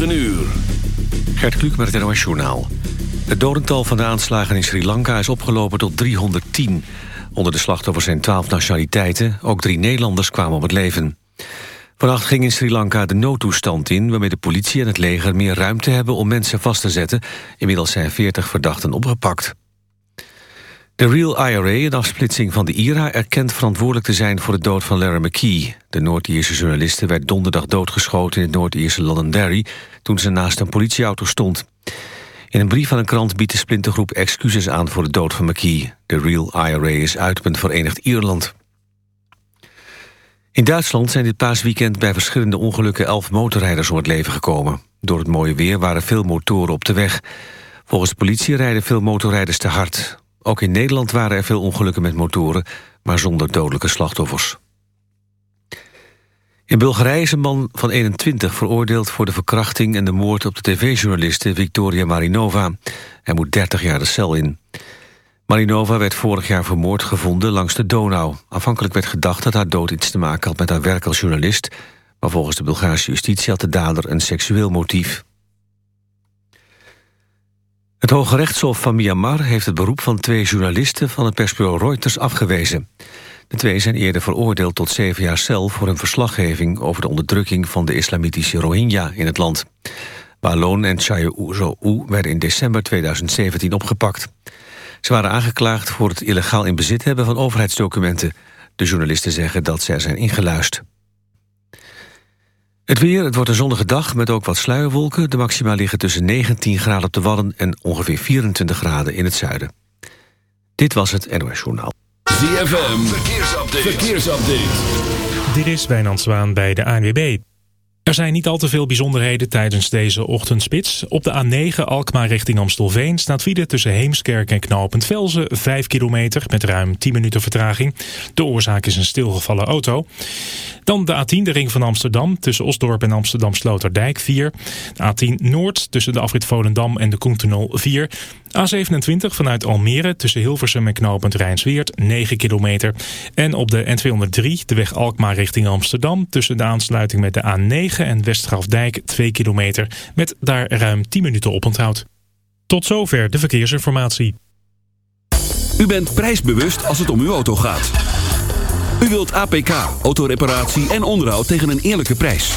9 uur. Gert Kluk met het NOS Journaal. Het dodental van de aanslagen in Sri Lanka is opgelopen tot 310. Onder de slachtoffers zijn 12 nationaliteiten. Ook drie Nederlanders kwamen om het leven. Vannacht ging in Sri Lanka de noodtoestand in... waarmee de politie en het leger meer ruimte hebben om mensen vast te zetten. Inmiddels zijn 40 verdachten opgepakt. De Real IRA, een afsplitsing van de IRA... erkent verantwoordelijk te zijn voor de dood van Larry McKee. De Noord-Ierse journaliste werd donderdag doodgeschoten... in het Noord-Ierse Londonderry... toen ze naast een politieauto stond. In een brief aan een krant biedt de splintergroep excuses aan... voor de dood van McKee. De Real IRA is uit met Verenigd Ierland. In Duitsland zijn dit paasweekend bij verschillende ongelukken... elf motorrijders om het leven gekomen. Door het mooie weer waren veel motoren op de weg. Volgens politie rijden veel motorrijders te hard. Ook in Nederland waren er veel ongelukken met motoren, maar zonder dodelijke slachtoffers. In Bulgarije is een man van 21 veroordeeld voor de verkrachting en de moord op de tv-journaliste Victoria Marinova. Hij moet 30 jaar de cel in. Marinova werd vorig jaar vermoord gevonden langs de Donau. Afhankelijk werd gedacht dat haar dood iets te maken had met haar werk als journalist, maar volgens de Bulgaarse justitie had de dader een seksueel motief. Het Hoge Rechtshof van Myanmar heeft het beroep van twee journalisten van het persbureau Reuters afgewezen. De twee zijn eerder veroordeeld tot zeven jaar cel voor hun verslaggeving over de onderdrukking van de islamitische Rohingya in het land. Balon en Chayo werden in december 2017 opgepakt. Ze waren aangeklaagd voor het illegaal in bezit hebben van overheidsdocumenten. De journalisten zeggen dat er zijn ingeluisterd. Het weer, het wordt een zonnige dag met ook wat sluierwolken. De maxima liggen tussen 19 graden op de Wadden... en ongeveer 24 graden in het zuiden. Dit was het NOS Journaal. ZFM, verkeersupdate. verkeersupdate. Dit is Wijnand Zwaan bij de ANWB. Er zijn niet al te veel bijzonderheden tijdens deze ochtendspits. Op de A9 Alkmaar richting Amstelveen staat file tussen Heemskerk en Knopend Velzen 5 kilometer met ruim 10 minuten vertraging. De oorzaak is een stilgevallen auto. Dan de A10, de ring van Amsterdam, tussen Osdorp en Amsterdam Sloterdijk 4. De A10 Noord, tussen de afrit Volendam en de Koentunnel 4. A27 vanuit Almere, tussen Hilversum en Knopend Rijnsweert 9 kilometer. En op de N203, de weg Alkmaar richting Amsterdam, tussen de aansluiting met de A9 en Westgrafdijk 2 kilometer. Met daar ruim 10 minuten op onthoud. Tot zover de verkeersinformatie. U bent prijsbewust als het om uw auto gaat. U wilt APK, autoreparatie en onderhoud tegen een eerlijke prijs.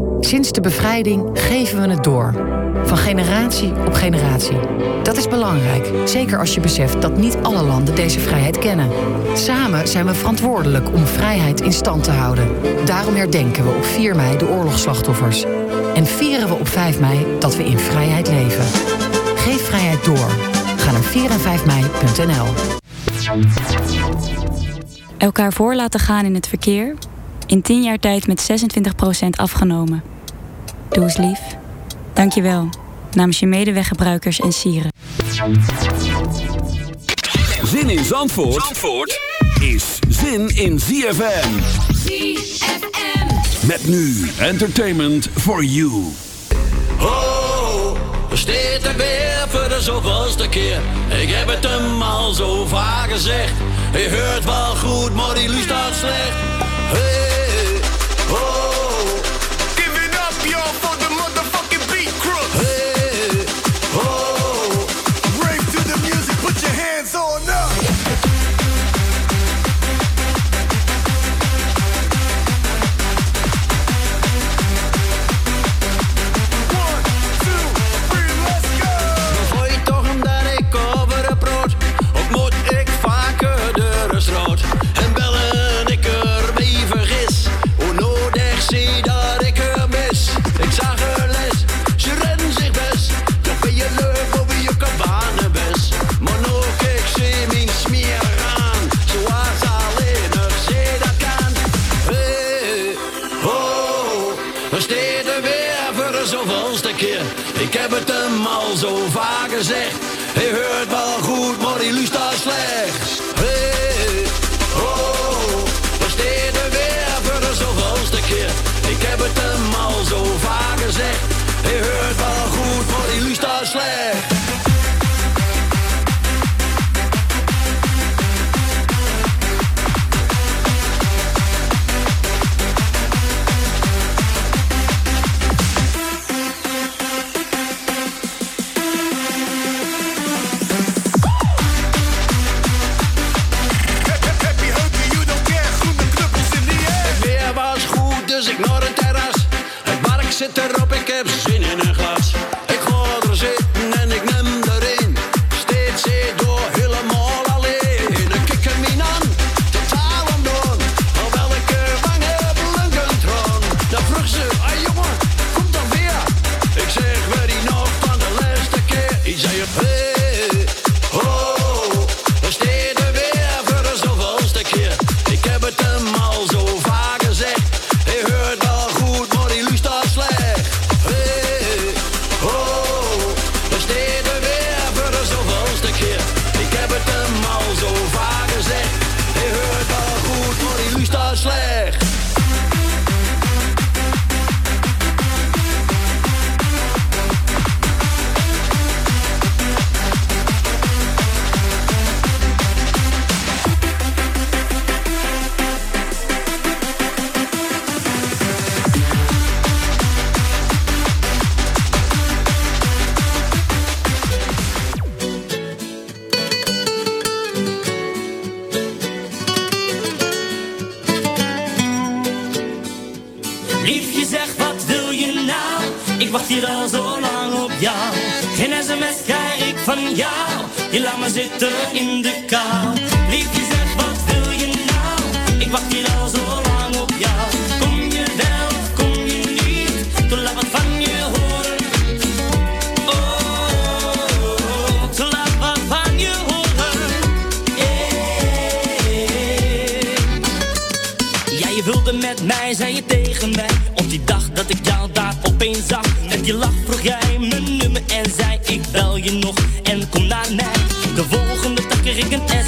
Sinds de bevrijding geven we het door. Van generatie op generatie. Dat is belangrijk, zeker als je beseft dat niet alle landen deze vrijheid kennen. Samen zijn we verantwoordelijk om vrijheid in stand te houden. Daarom herdenken we op 4 mei de oorlogsslachtoffers. En vieren we op 5 mei dat we in vrijheid leven. Geef vrijheid door. Ga naar 4 en 5 mei.nl. Elkaar voor laten gaan in het verkeer. In 10 jaar tijd met 26% afgenomen. Doe eens lief. Dank je wel. Namens je medeweggebruikers en sieren. Zin in Zandvoort, Zandvoort is zin in ZFM. ZFM. Met nu entertainment for you. Ho, steeds er weer voor de zoveelste keer. Ik heb het hem al zo vaak gezegd. Je hoort wel goed, maar die luistert slecht. Hey, zo vaak gezegd. Hij hoort wel goed, maar hij luistert slechts. Hey, oh, we staan er weer voor de zoveelste keer. Ik heb het hem al zo vaak gezegd. Hij hoort wel goed, maar hij luistert slecht. Ja, jou. Je laat me zitten in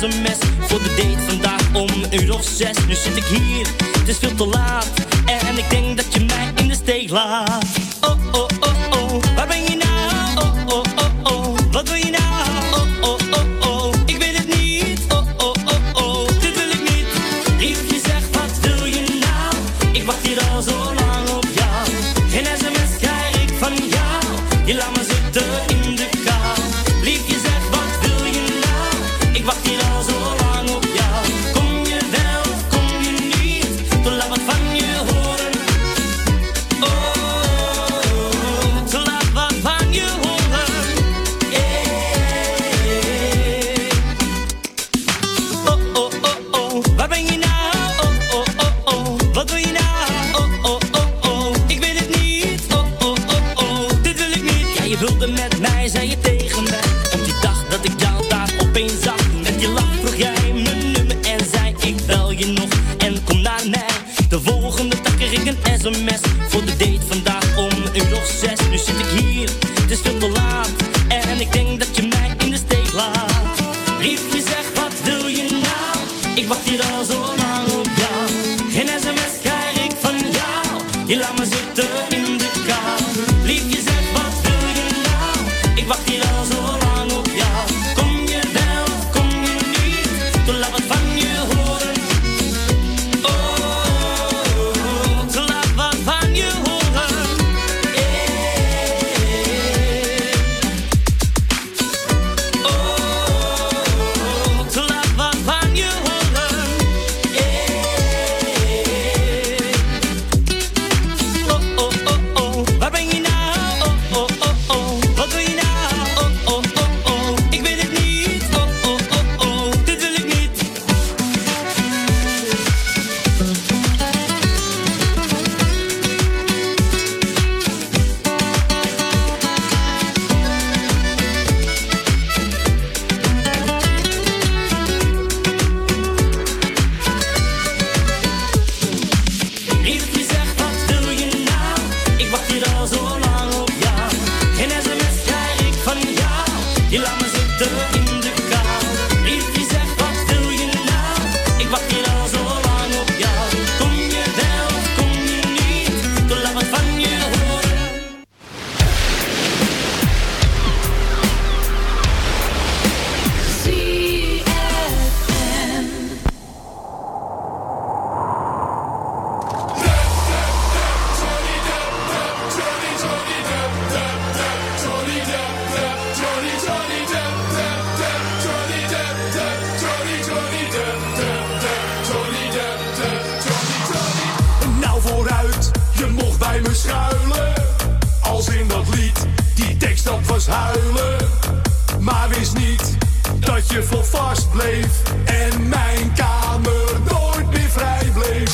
een voor de date vandaag om een uur of zes. Nu zit ik hier, het is veel te laat je vol vast bleef en mijn kamer nooit meer vrij bleef.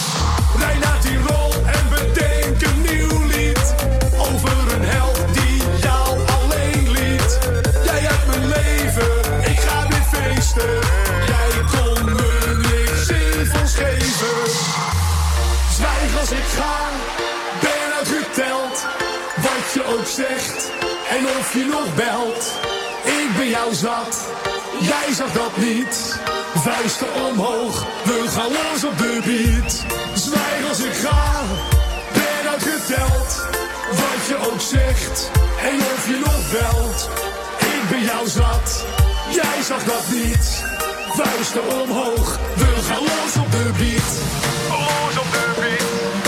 Rij naar Tirol en bedenk een nieuw lied over een held die jou alleen liet. Jij hebt mijn leven, ik ga weer feesten. Jij kon me niks zinvols geven. Zwijg als ik ga, ben uitgeteld. Wat je ook zegt en of je nog belt. Ik ben jou zat, jij zag dat niet. Vuisten omhoog, we gaan los op de beat. Zwijg als ik ga, ben uitgeteld. Wat je ook zegt en of je nog belt. Ik ben jou zat, jij zag dat niet. Vuisten omhoog, we gaan los op de beat. Los op de beat.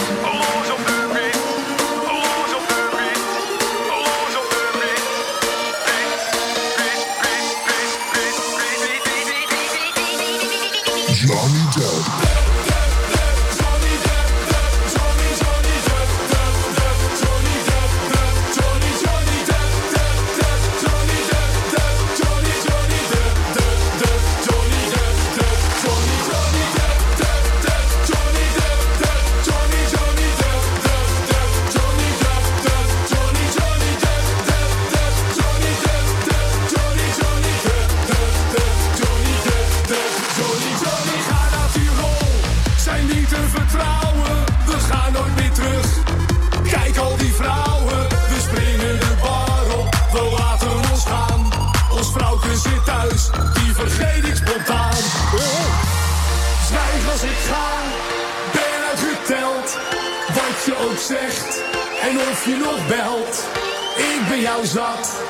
Zat,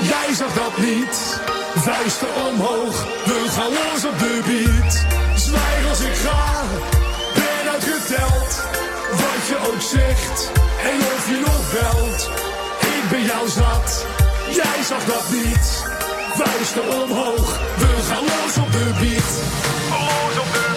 jij zag dat niet. Vuisten omhoog, we gaan los op de beat. Zwijg als ik ga, ben uitgeteld. Wat je ook zegt, en of je nog belt. Ik ben jou zat, jij zag dat niet. Vuisten omhoog, we gaan los op de beat. Los op de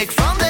Geniet ik van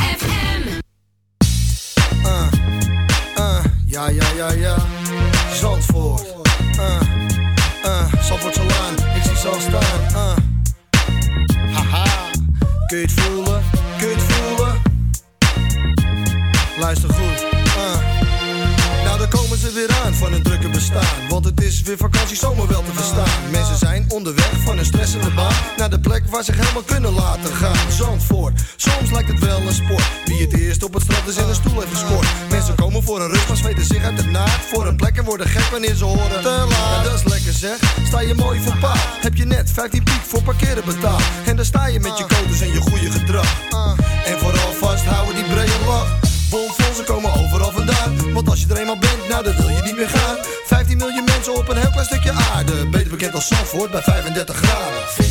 waar zich helemaal kunnen laten gaan. Zandvoort, soms lijkt het wel een sport. Wie het eerst op het strand is in een stoel heeft gescoord. Mensen komen voor een rust, maar zweten zich uit de naad. Voor een plek en worden gek wanneer ze horen. Te laat. Dat is lekker zeg. Sta je mooi voor paal. Heb je net 15 piek voor parkeren betaald. En dan sta je met je codes en je goede gedrag. En vooral vasthouden die brede lach. Bomvol, ze komen overal vandaan. Want als je er eenmaal bent, nou dan wil je niet meer gaan. 15 miljoen mensen op een heel klein stukje aarde. Beter bekend als Zandvoort bij 35 graden.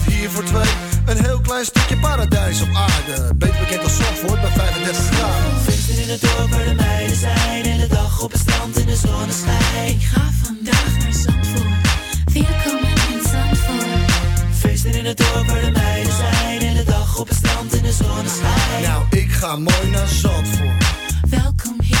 hier voor twee. Een heel klein stukje paradijs op aarde. Beter bekend als Zandvoort bij 35 graden. Feesten in het dorp waar de meiden zijn. En de dag op het strand in de zonneschijn. Ik ga vandaag naar Zandvoort. Welkom in Zandvoort. Feesten in het dorp waar de meiden zijn. En de dag op het strand in de zonneschijn. Nou, ik ga mooi naar Zandvoort. Welkom hier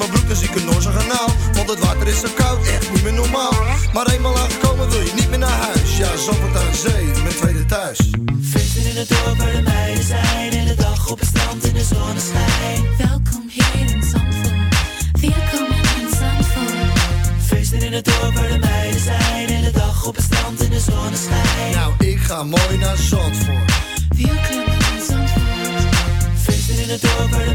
Mijn broek, zie ik een Noorse kanaal. Want het water is zo koud, echt niet meer normaal. Maar eenmaal aangekomen wil je niet meer naar huis. Ja, Zandvoort aan zee, mijn tweede thuis. Feesten in het dorp waar de meiden zijn. In de dag op het strand in de zonneschijn. Welkom hier in Zandvoort. Welkom in Zandvoort. Feesten in het dorp waar de meiden zijn. In de dag op het strand in de zonneschijn. Nou, ik ga mooi naar Zandvoort. Welkom in Zandvoort. Feesten in het dorp waar de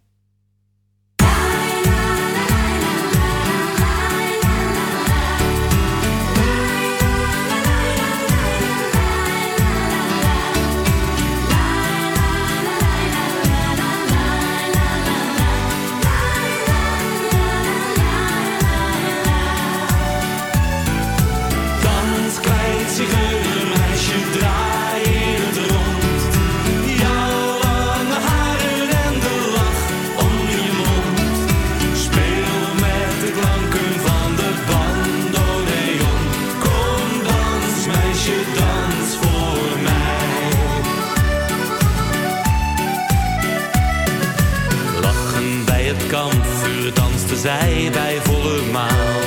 Zij bij volle maan.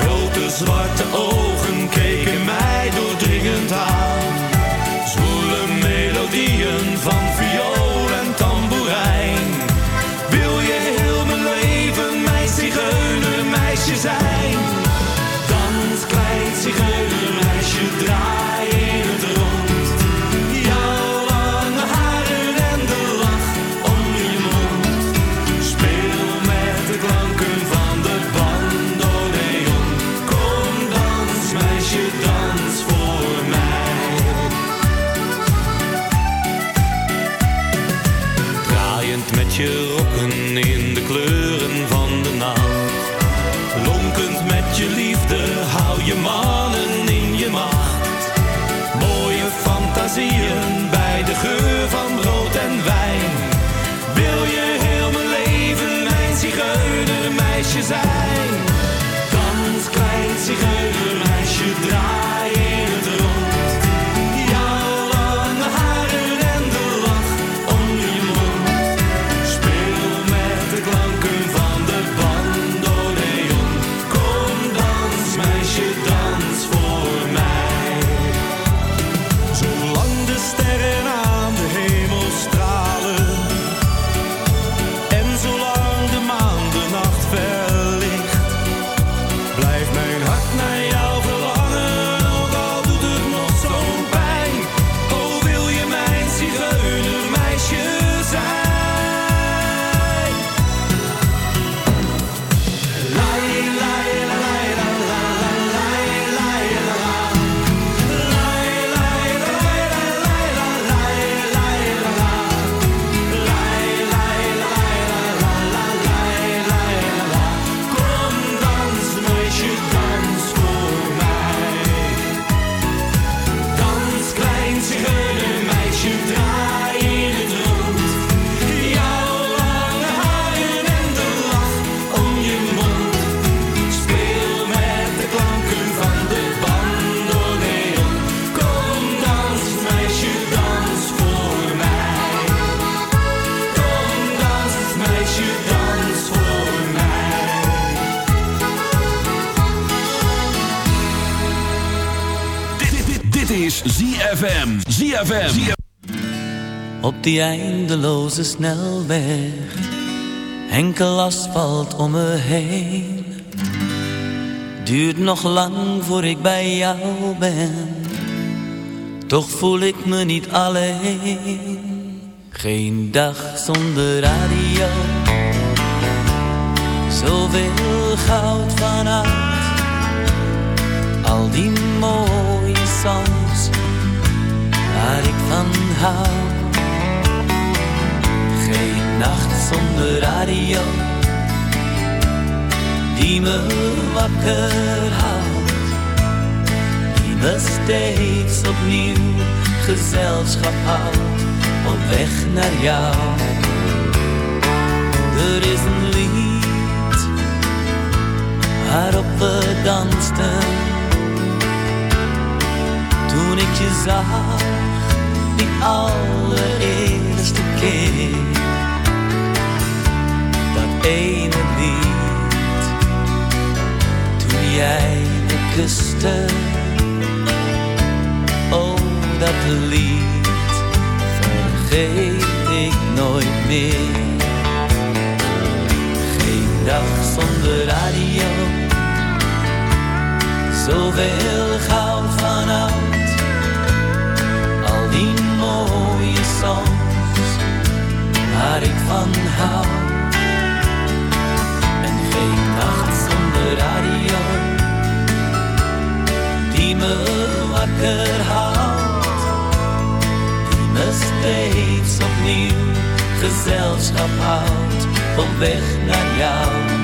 Grote zwarte ogen je rokken in de kleuren van de nacht. Lonkend met je liefde, hou je mannen in je macht. Mooie fantasieën bij de geur van brood en wijn. Wil je heel mijn leven mijn zigeunermeisje zijn? Dans, klein zigeunermeisje, draai Dit is ZFM. ZFM. Op die eindeloze snelweg, enkel asfalt om me heen. Duurt nog lang voor ik bij jou ben, toch voel ik me niet alleen. Geen dag zonder radio, zoveel goud vanaf Al die mooie songs waar ik van hou. Geen nacht zonder radio die me wakker houdt. Die me steeds opnieuw gezelschap houdt op weg naar jou. Er is een lied waarop we dansten toen ik je zag die allereerste keer. Dat ene lied toen jij me kuste. Oh, dat lied vergeet ik nooit meer. Geen dag zonder radio, zoveel gauw van oud. Mooie songs waar ik van hou. En geen nacht zonder radio, die me wakker houdt. Die me steeds opnieuw gezelschap houdt op weg naar jou.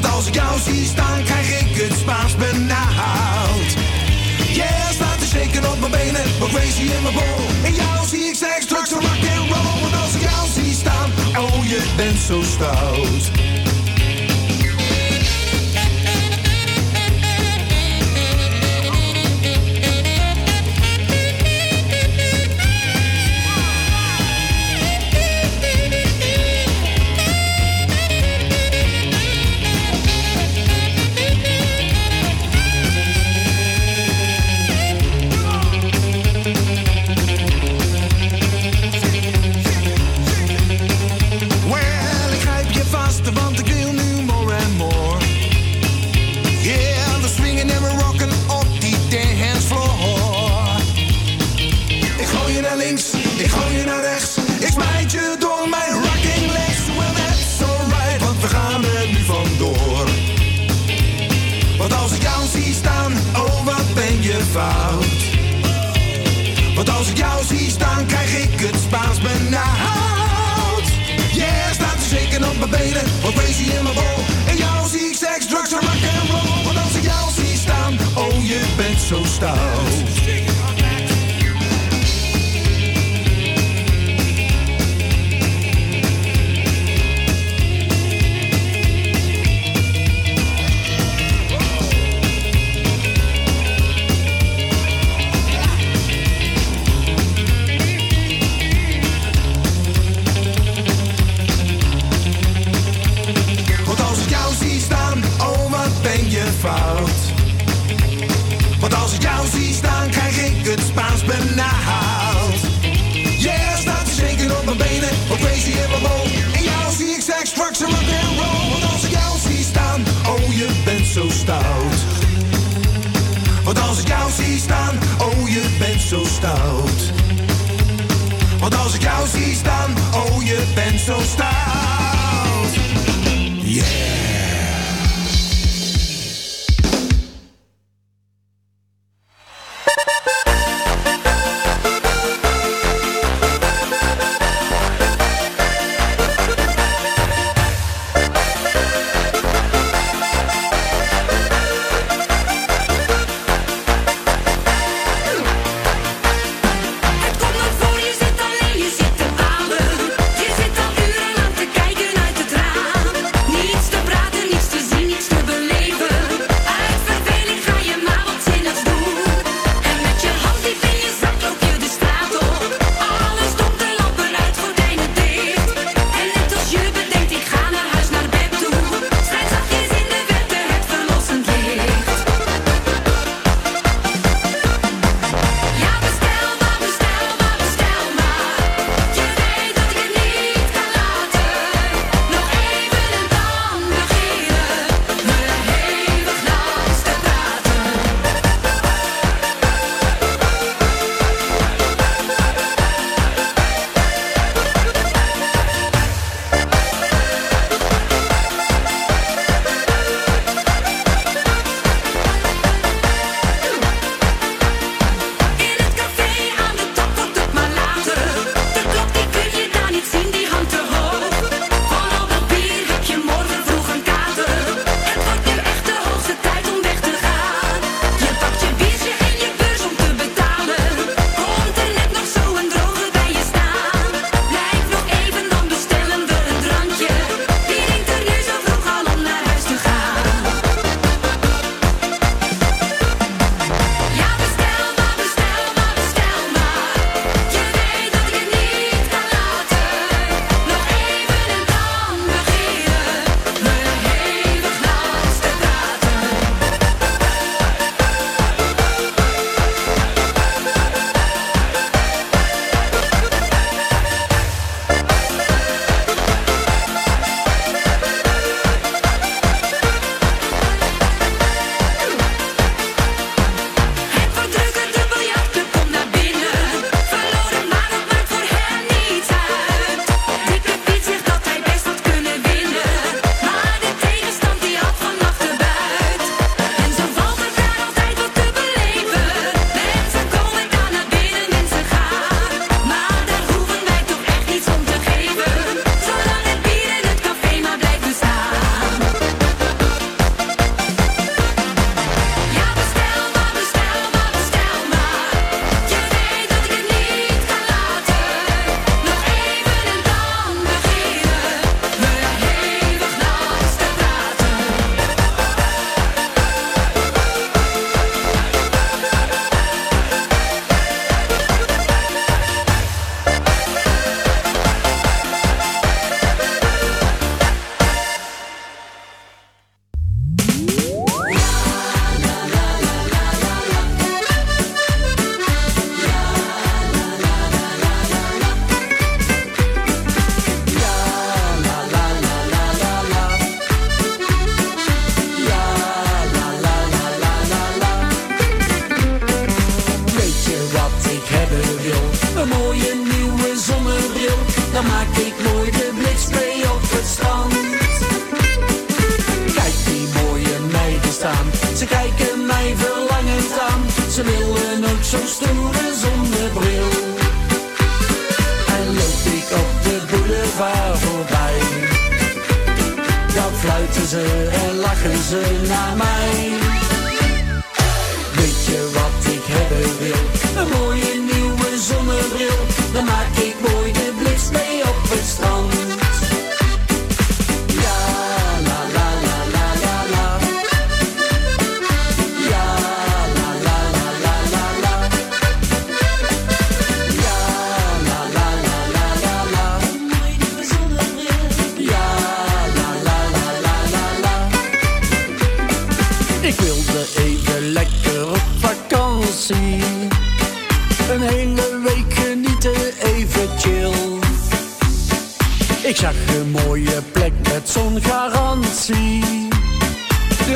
Want als ik jou zie staan, krijg ik het Spaans benauwd. Yeah, staat te shaken op mijn benen, wat crazy in mijn bol. En jou zie ik seks, drugs en rock and roll. Want als ik jou zie staan, oh je bent zo stout. in mijn bol. En jou zie ik seks, drugs en rock and roll. Want als ik jou zie staan, oh je bent zo stout.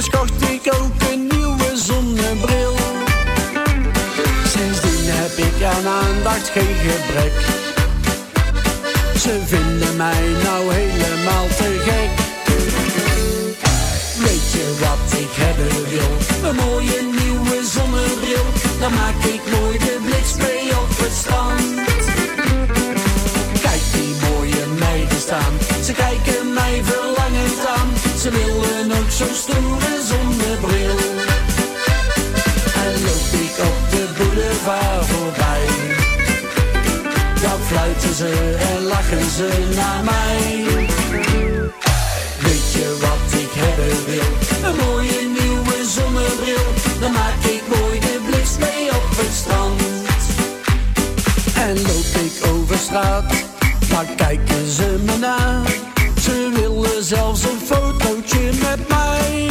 dus kocht ik ook een nieuwe zonnebril. Sindsdien heb ik aan aandacht geen gebrek. Ze vinden mij nou helemaal te gek. Weet je wat ik hebben wil? Een mooie nieuwe zonnebril. Dan maak ik mooi de bliksplay op het strand. Kijk die mooie meiden staan. Ze kijken mij verlangend aan. Ze willen ook zo stoer zonnebril. En loop ik op de boulevard voorbij. Dan fluiten ze en lachen ze naar mij. Weet je wat ik hebben wil? Een mooie nieuwe zonnebril. Dan maak ik mooi de blitz mee op het strand. En loop ik over straat, maar kijken ze me na. Ze willen zelfs een fotootje met mij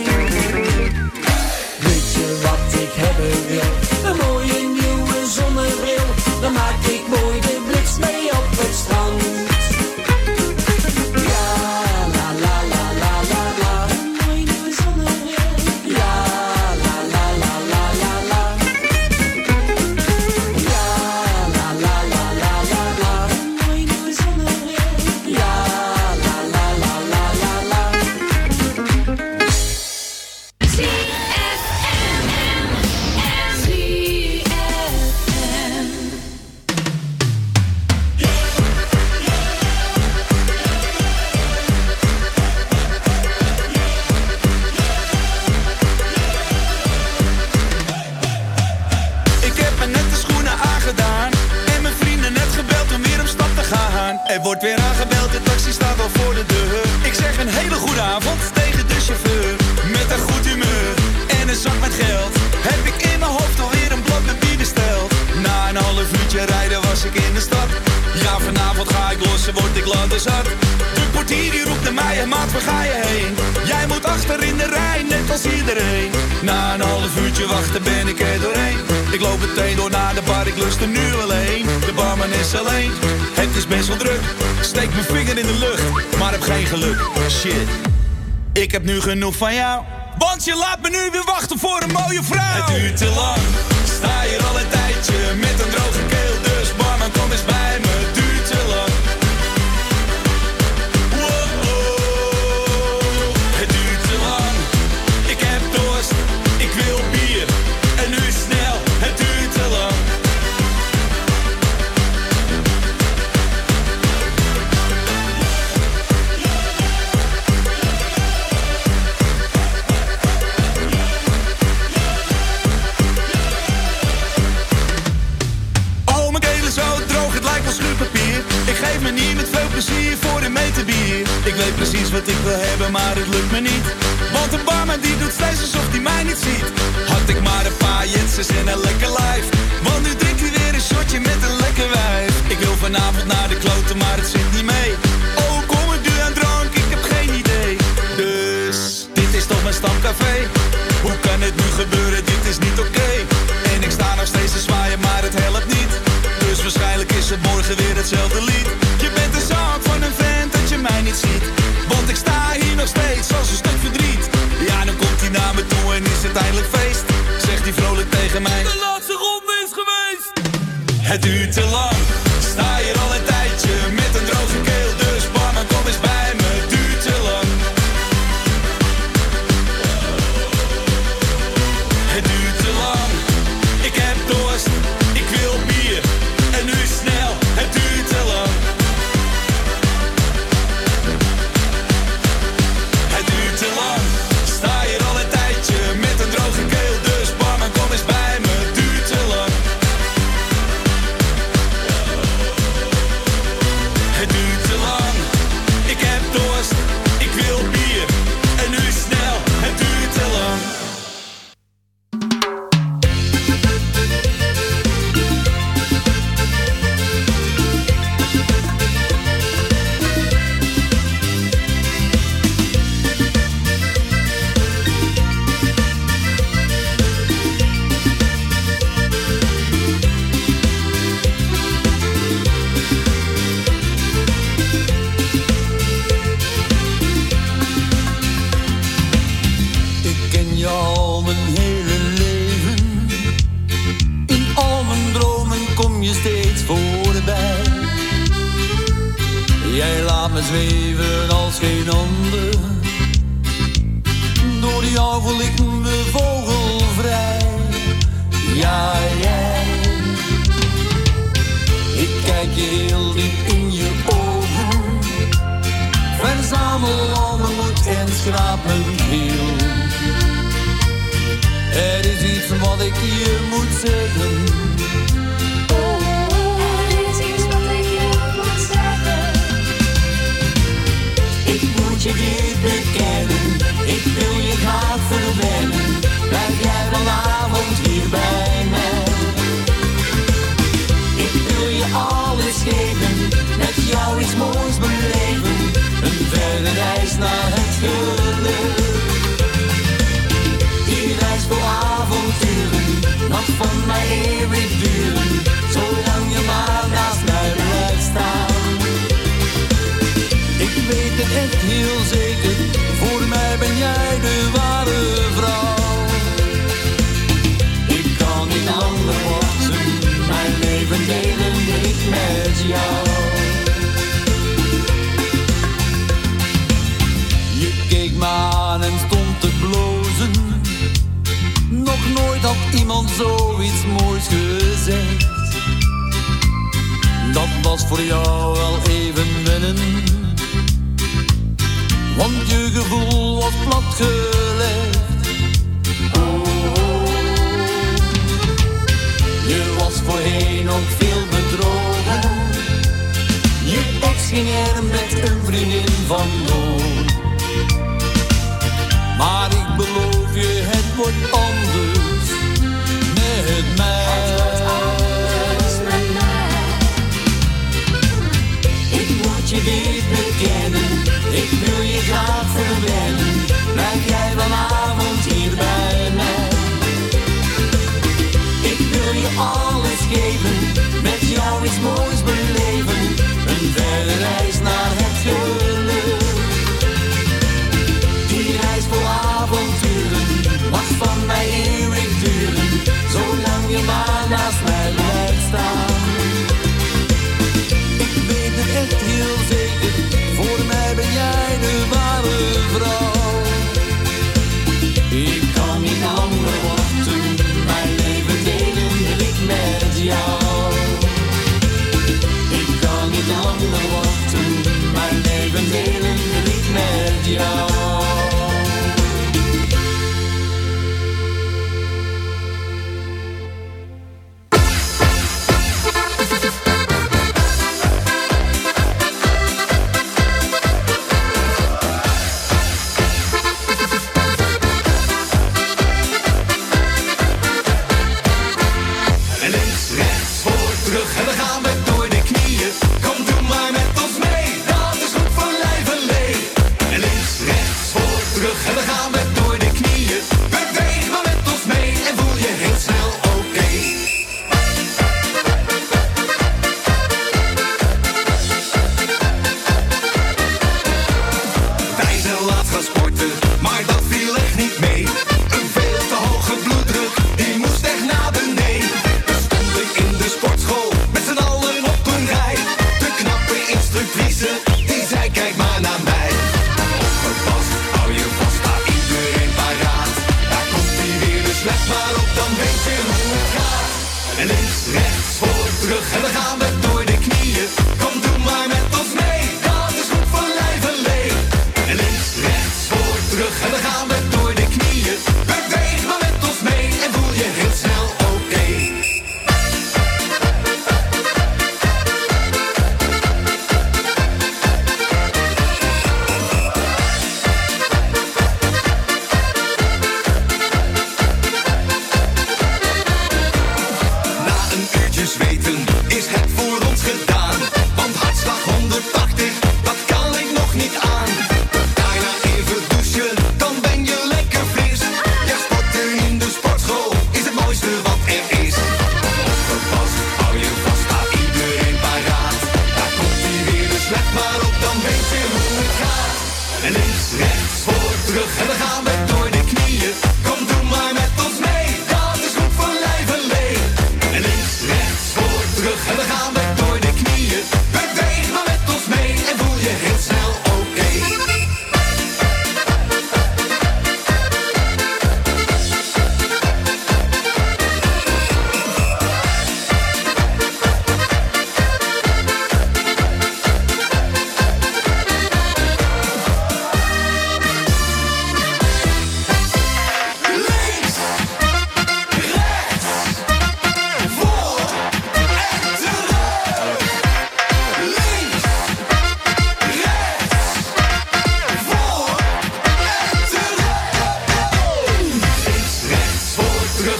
Want je laat me nu weer wachten voor een mooie vrouw. Het duurt te lang, sta hier al een tijdje met een droge keel. Jetsens in een lekker life. Want nu drinkt u weer een shotje met een lekker wijf. Ik wil vanavond naar Jij laat me zweven als geen ander. Door jou voel ik me vogelvrij. Ja, jij. Ik kijk je heel diep in je ogen. Verzamel al mijn moed en schraap mijn keel. Er is iets wat ik je moet zeggen. Met jou iets moois beleven. Een verre reis naar het geluk. Die reis vol avonturen mag van mij eeuwig duren, zolang je maar naast mij blijft staan. Ik weet het echt heel zeker, nooit had iemand zoiets moois gezegd. Dat was voor jou wel even wennen. Want je gevoel was platgelegd. Oh, Je was voorheen ook veel bedrogen. Je ex ging er met een vriendin vandoor. Maar ik beloof je, het wordt anders fixa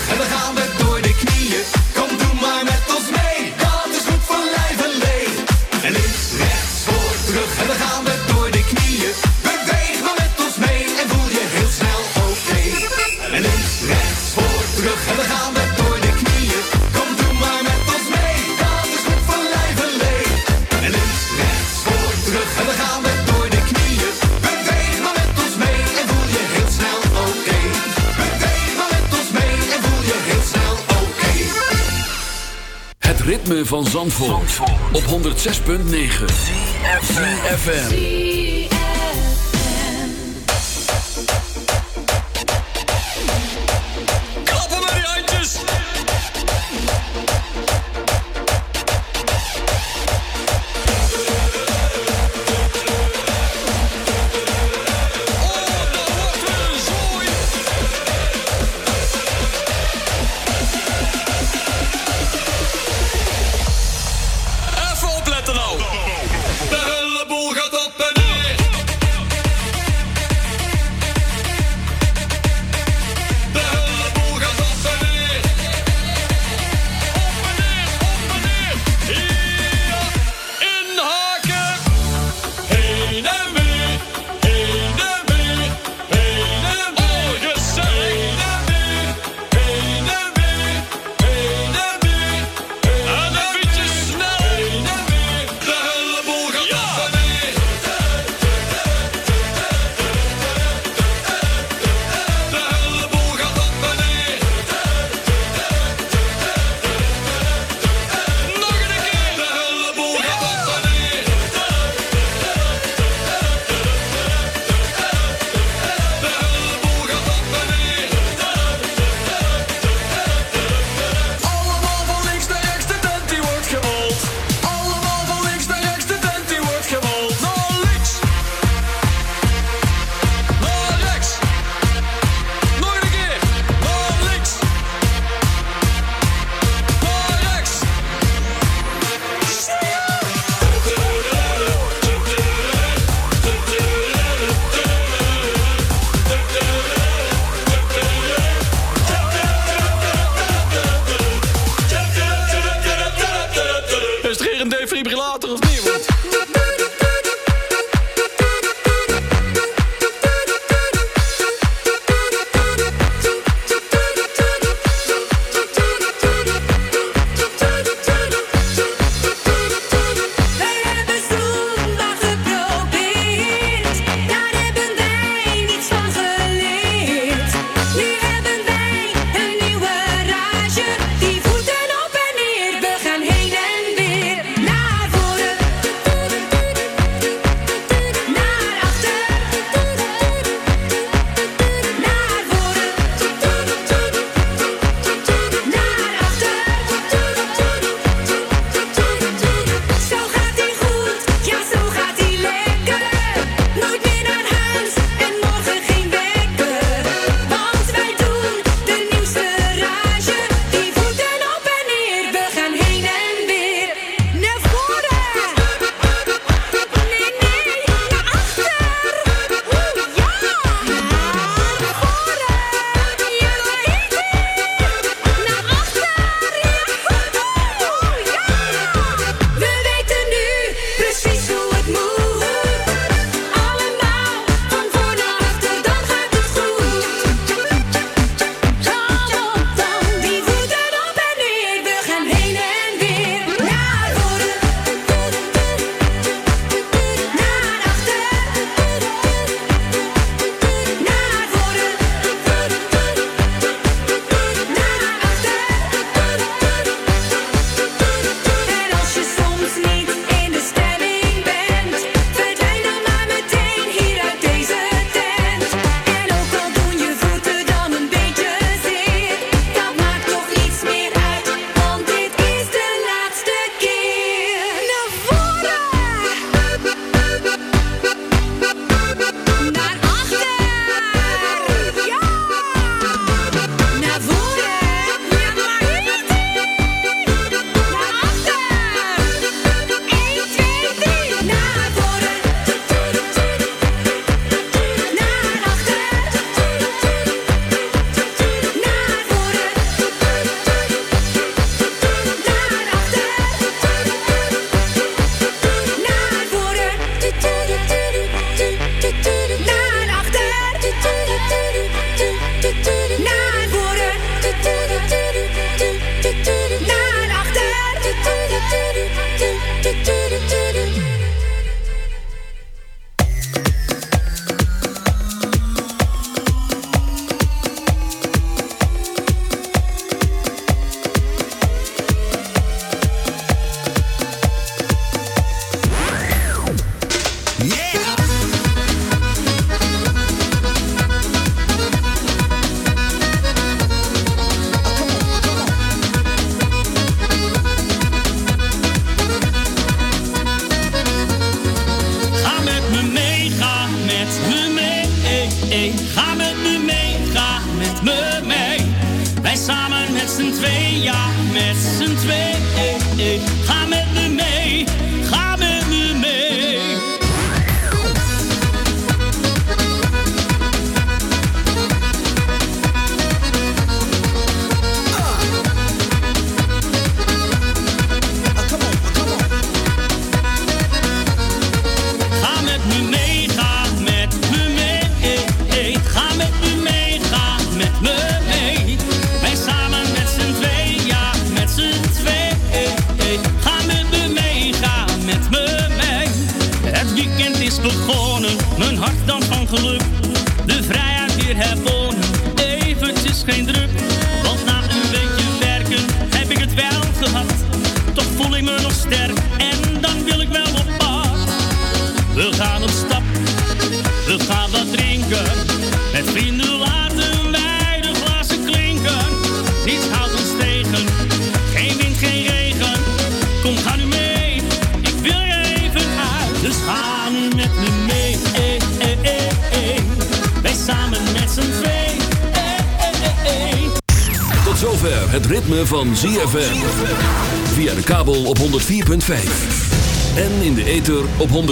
잘 봤어. Van Zandvoort, op 106.9 FM.